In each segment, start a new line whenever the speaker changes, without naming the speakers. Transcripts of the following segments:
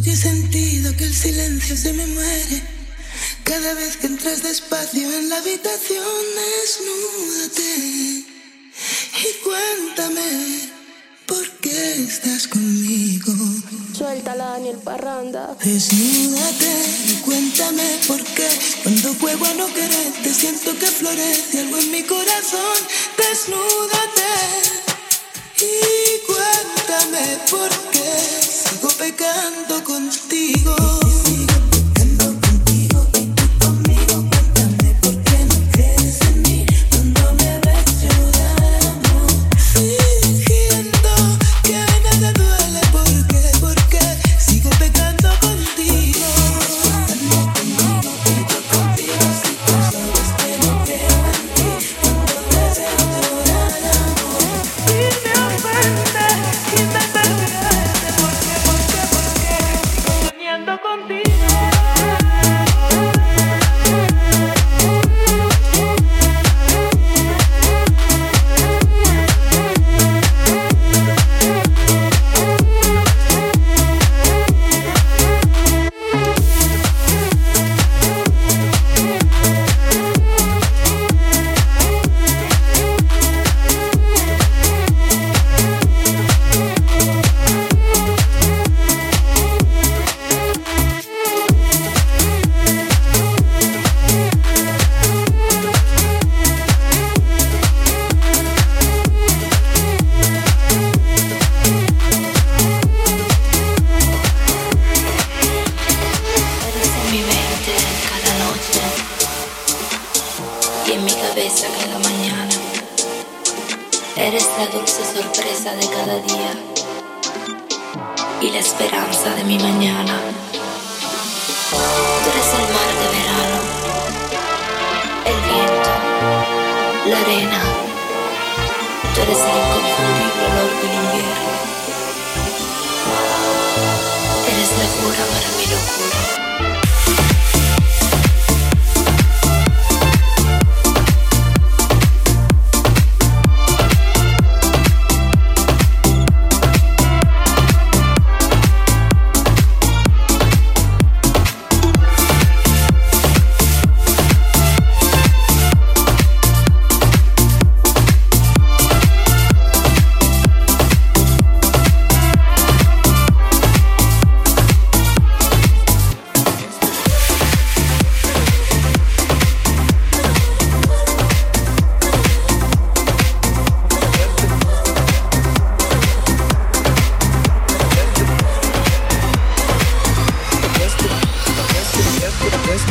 Hoy he sentido que el silencio se me muere. Cada vez que entras despacio en la habitación, desnúdate y cuéntame por qué estás conmigo. suelta
Suéltala, Daniel Parranda.
Desnúdate y cuéntame por qué. Cuando juego a no Te siento que florece algo en mi corazón. Desnúdate y cuéntame por qué sigo pecando contigo.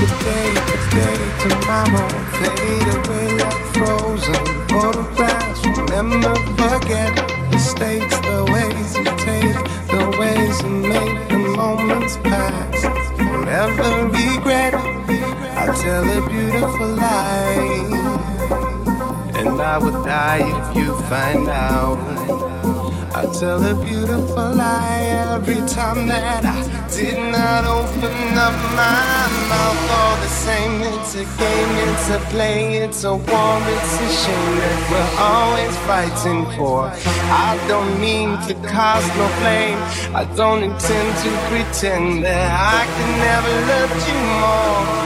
today, today, tomorrow Fade away like frozen photographs Remember, forget mistakes The ways you take, the ways you make The moments pass will never regret i tell a beautiful lie And I would die if you find out I tell a beautiful lie every time that I did not open up my mouth. All the same, it's a game, it's a play, it's a war, it's a shame that we're always fighting for. I don't mean to cause no blame, I don't intend to pretend that I can never love you more.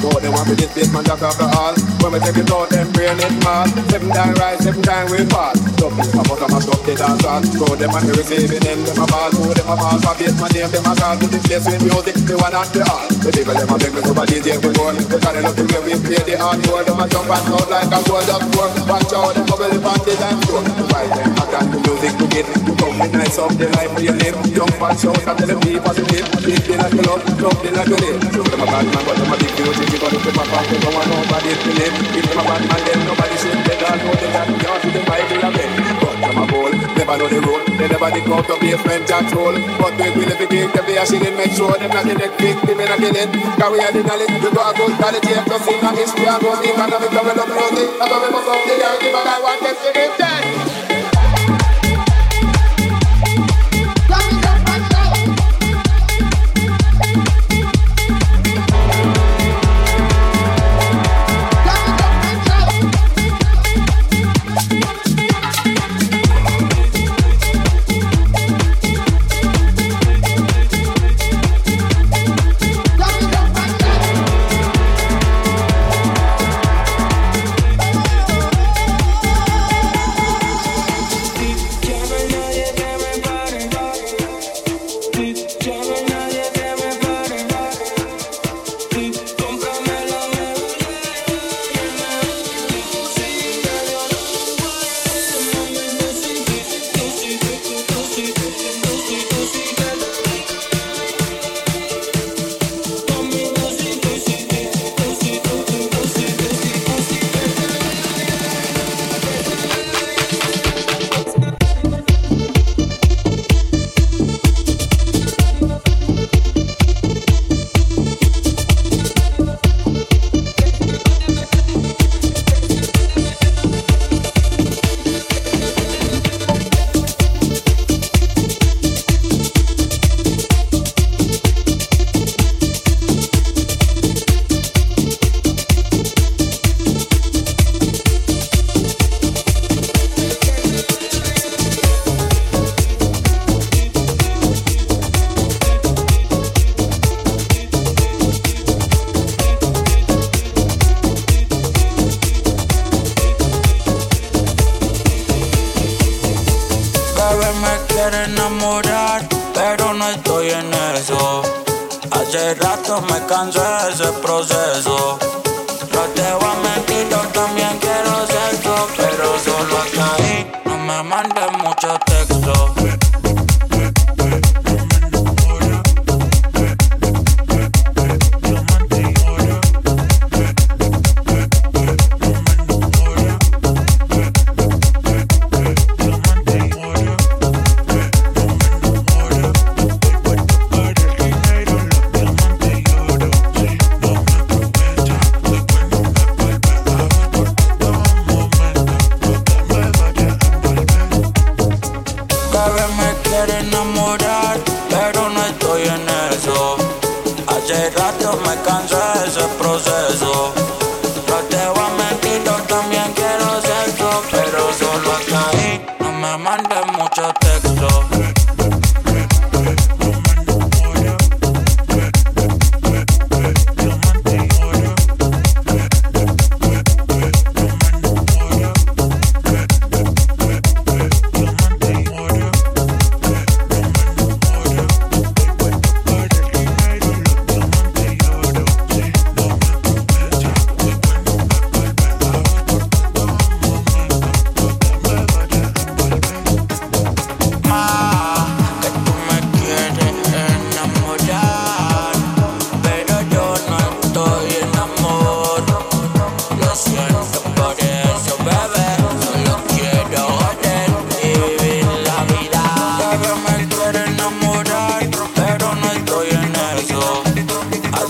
Though they want me this bit, man, just after all. When we take it out, them brain it mad. Seven time rise, seven time we fall. So please come out and mash up the dance hall. Though them man, we receiving them, them a ball. Go them a ball, a base, my name, them a call. To this place with music, they want and the all. The people, them a bring me super DJ, we go. They got enough to where we play the hard. Go Them a jump and out like a gold up door. Watch out, the bubble, the bandit, and throw. Right, them a got the music to get. To come with nights up, the life we live. Jump and shout, and tell the people to live. Big deal like you love, love deal like you live. So them a bad man, but them a big music. Everybody to pop off, they don't want nobody to live. If them a bad man, them nobody should. They all know they got the to the Bible and them. But them a bowl, never know the road. They never dig out the basement and roll. But we will every day, every asking in make sure them not the next victim in a killing. Cause we are the knowledge, we got a good knowledge. Yeah, cause in our history, I'm going to be economic, I'm going to upload it. I'm going to be so, they can't give a guy one test to get dead.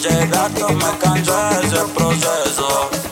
llegaste me cansé ese proceso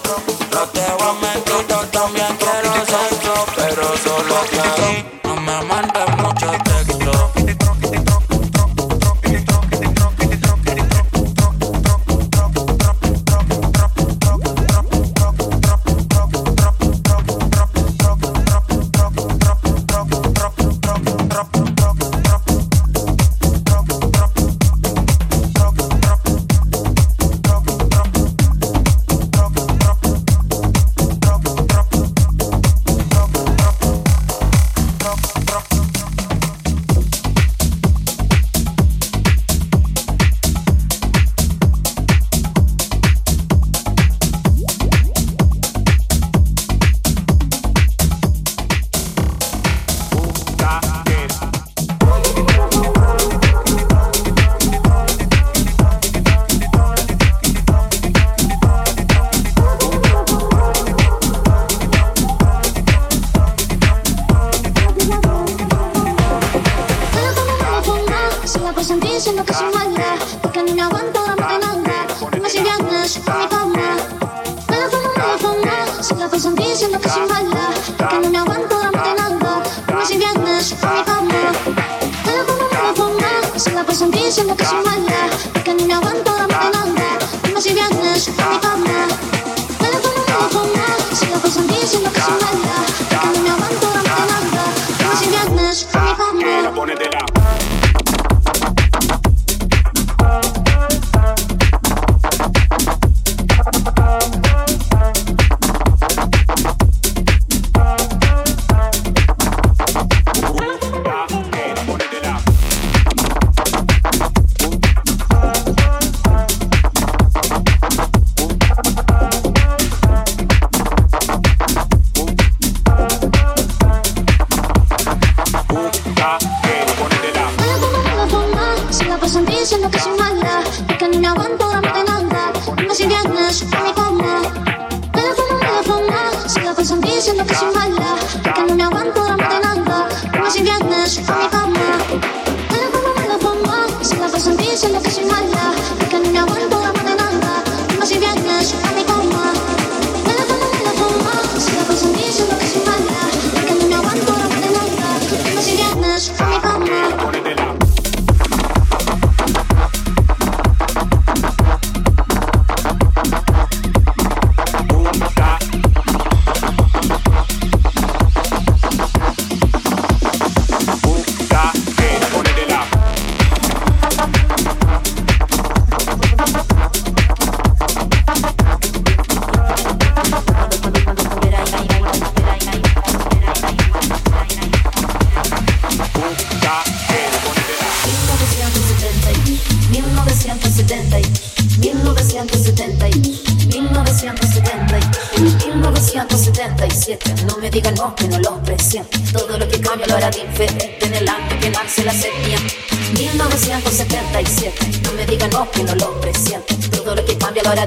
no lo presiente. Todo lo que cambia ahora la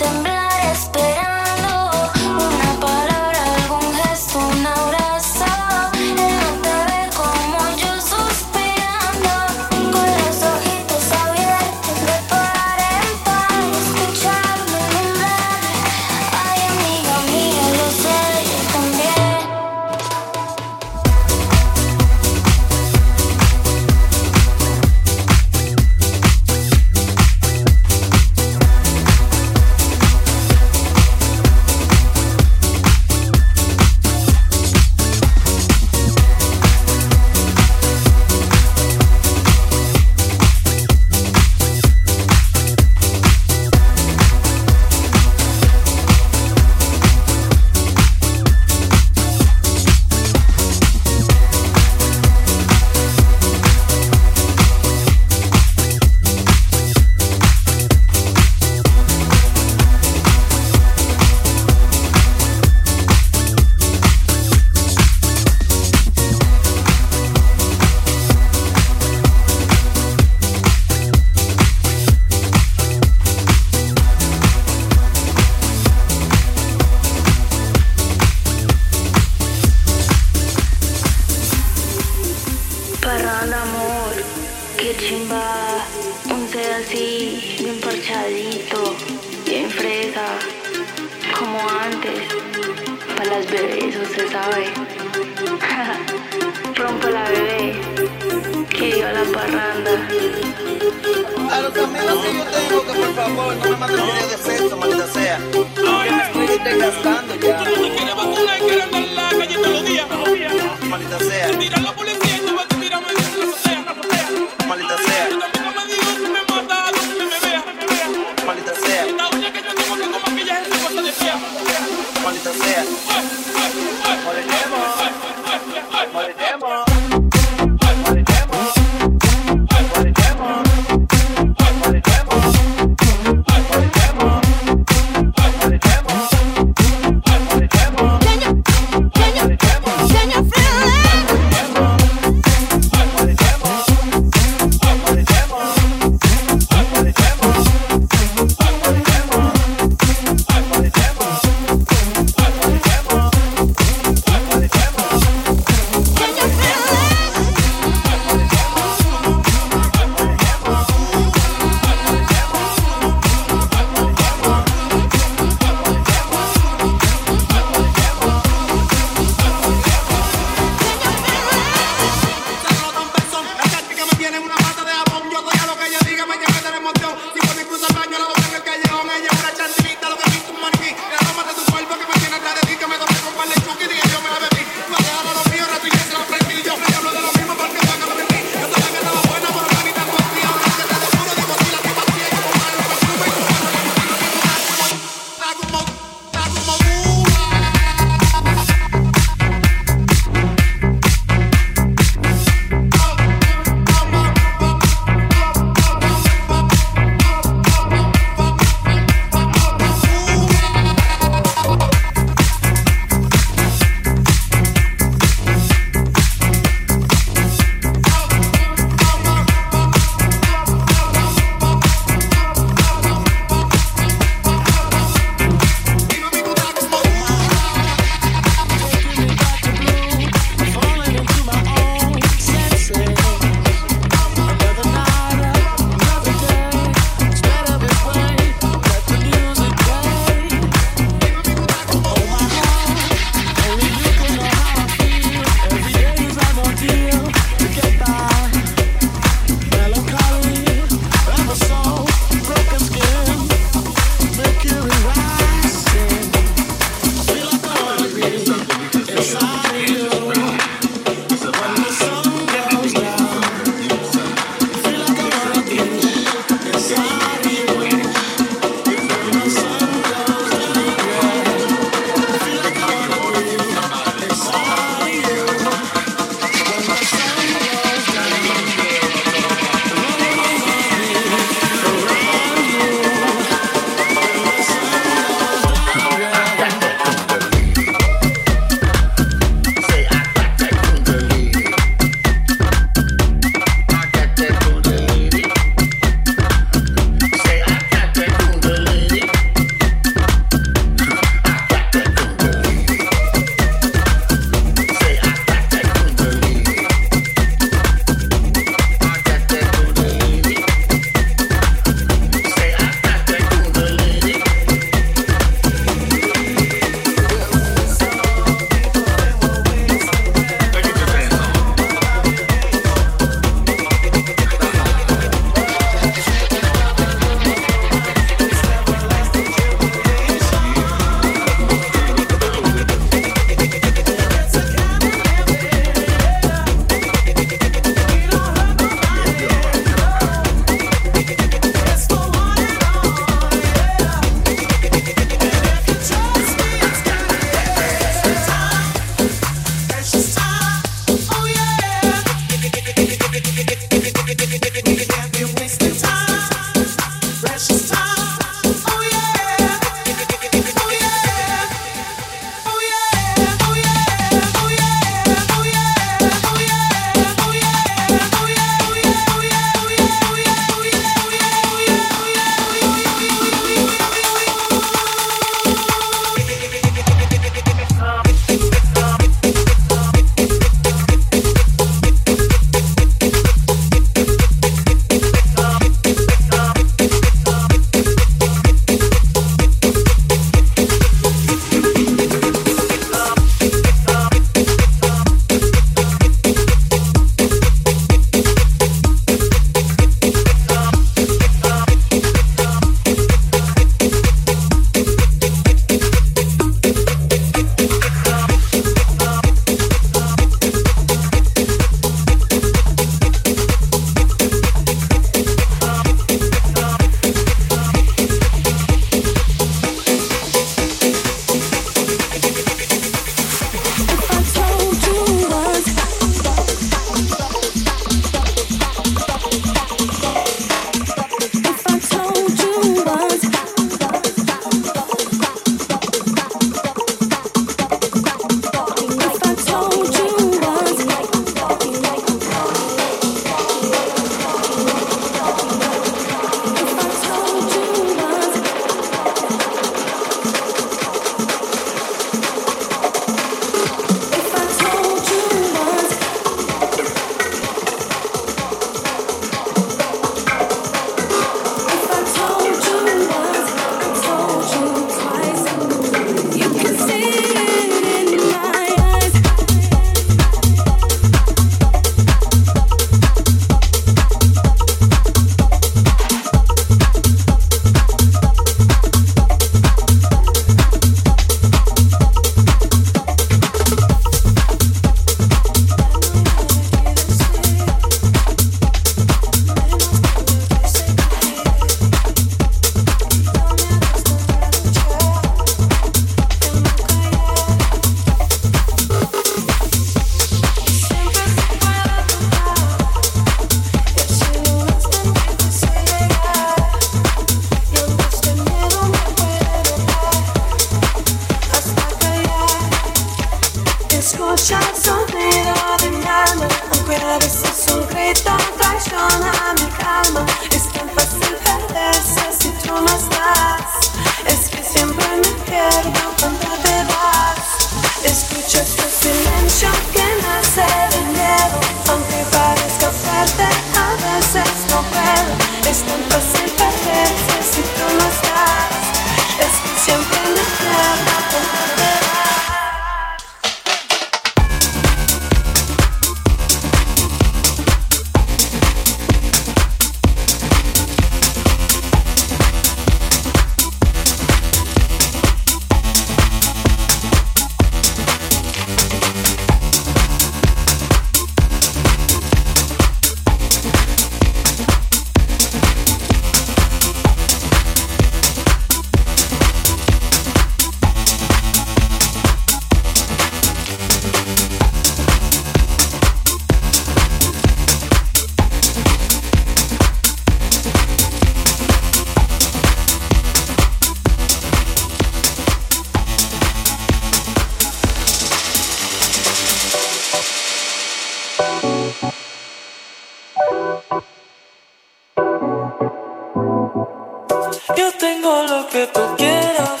tengo lo que tú quieras.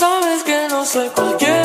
Sabes que no soy cualquiera.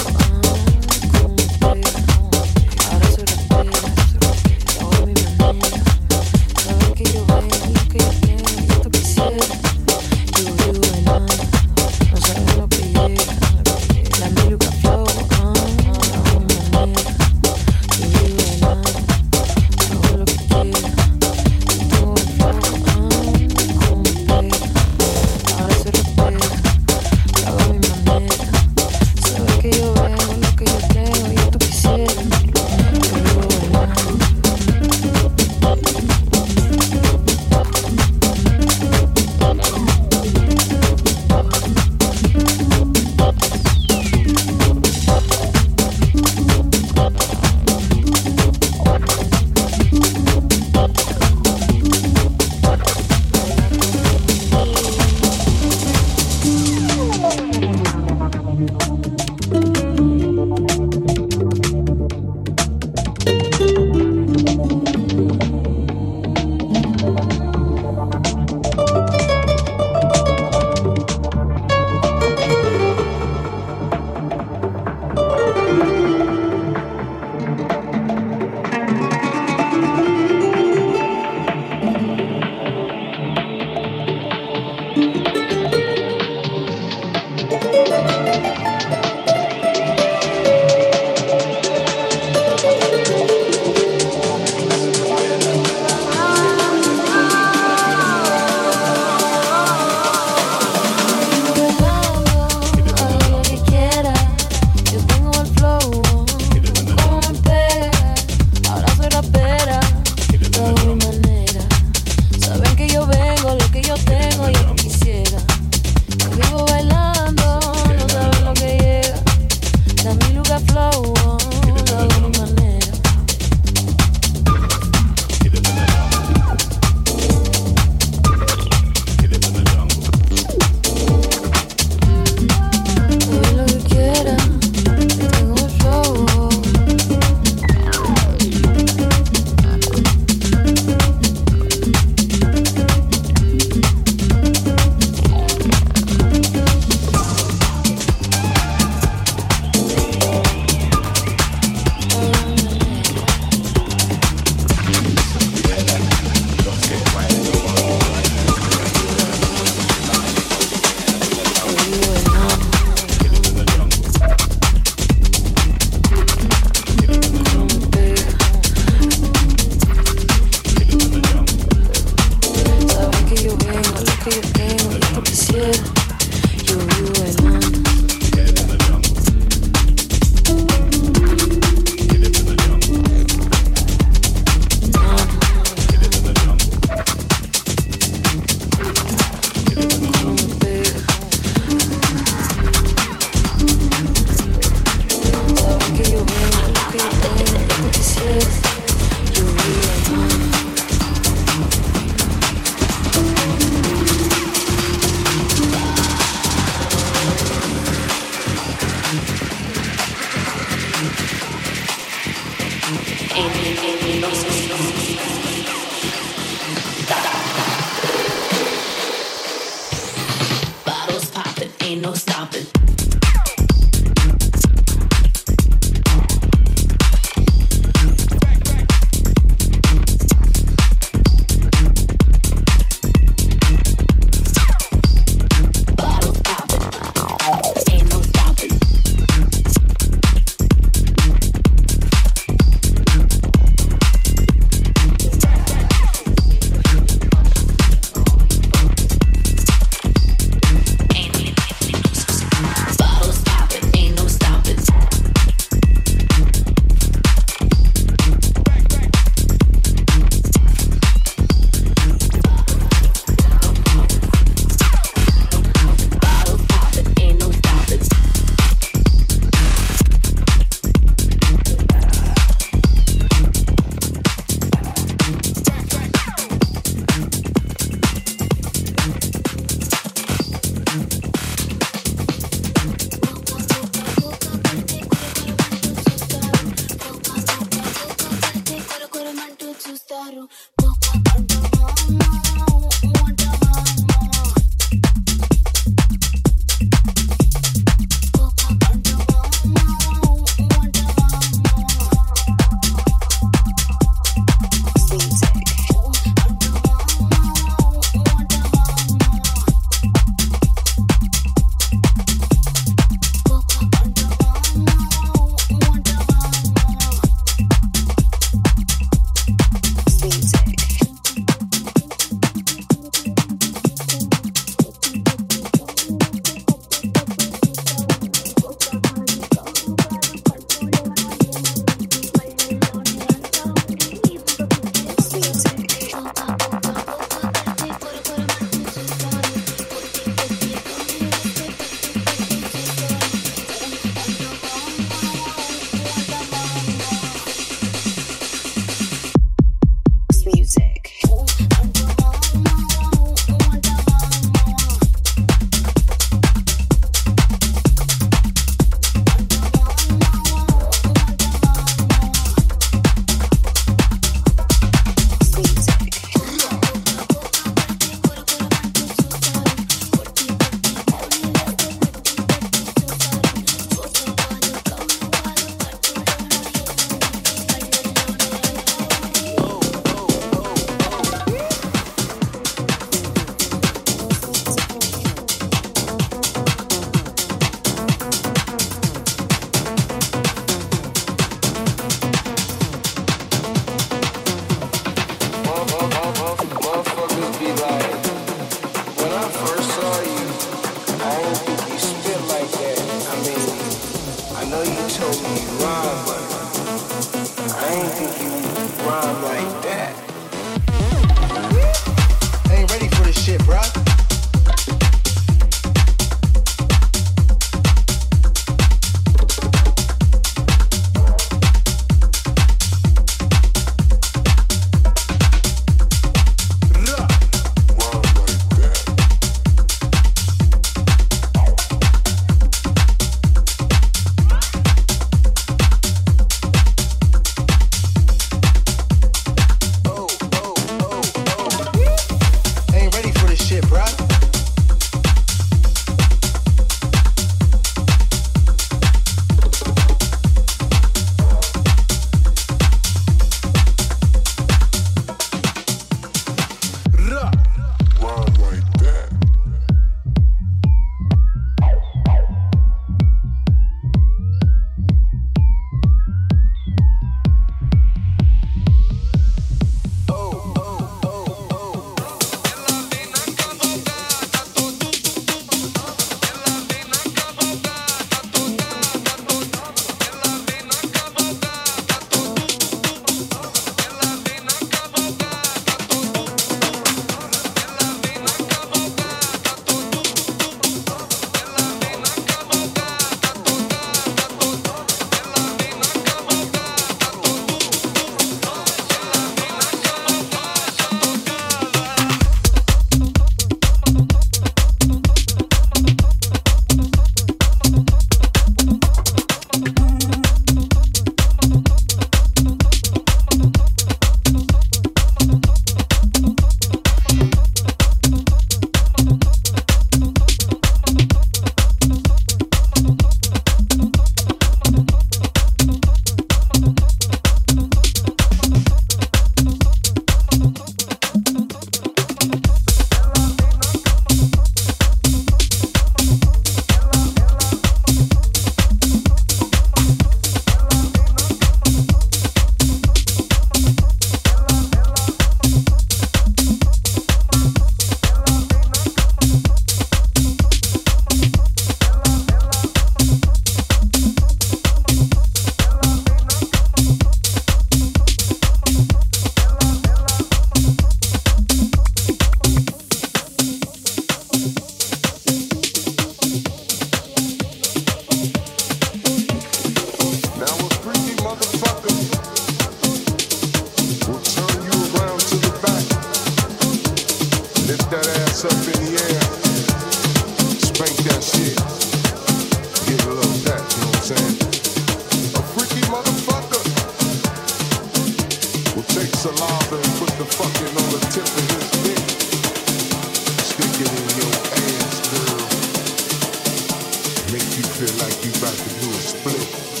can do is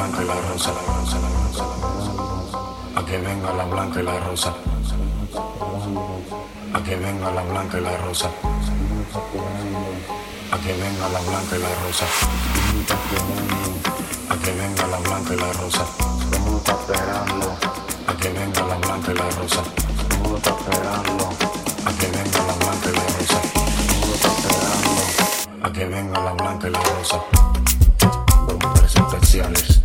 blanca y la rosa. A que venga la blanca y la rosa. A que venga la blanca y la rosa. A que venga la blanca y la rosa. A que venga la blanca y la rosa. esperando. A que venga la blanca y la rosa. esperando. A que venga la blanca y la rosa. A que venga la blanca y la rosa. especiales.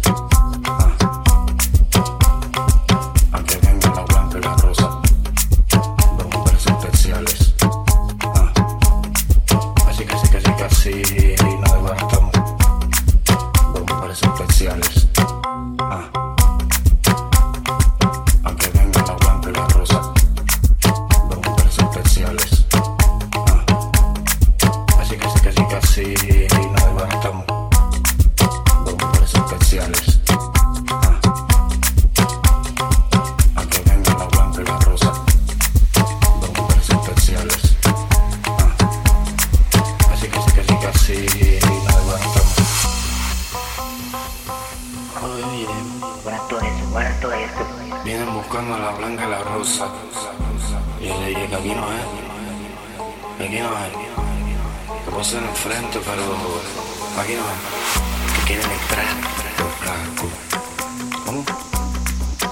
que quieren entrar tu blancos. ¿Cómo?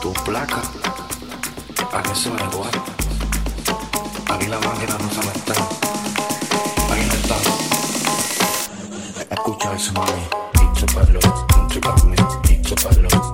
Tu placa, ¿a qué se me guarda? mí la máquina no se me está. Aquí no está. Escucha eso, mami. Dicho para los, dicho para mí, dicho para los.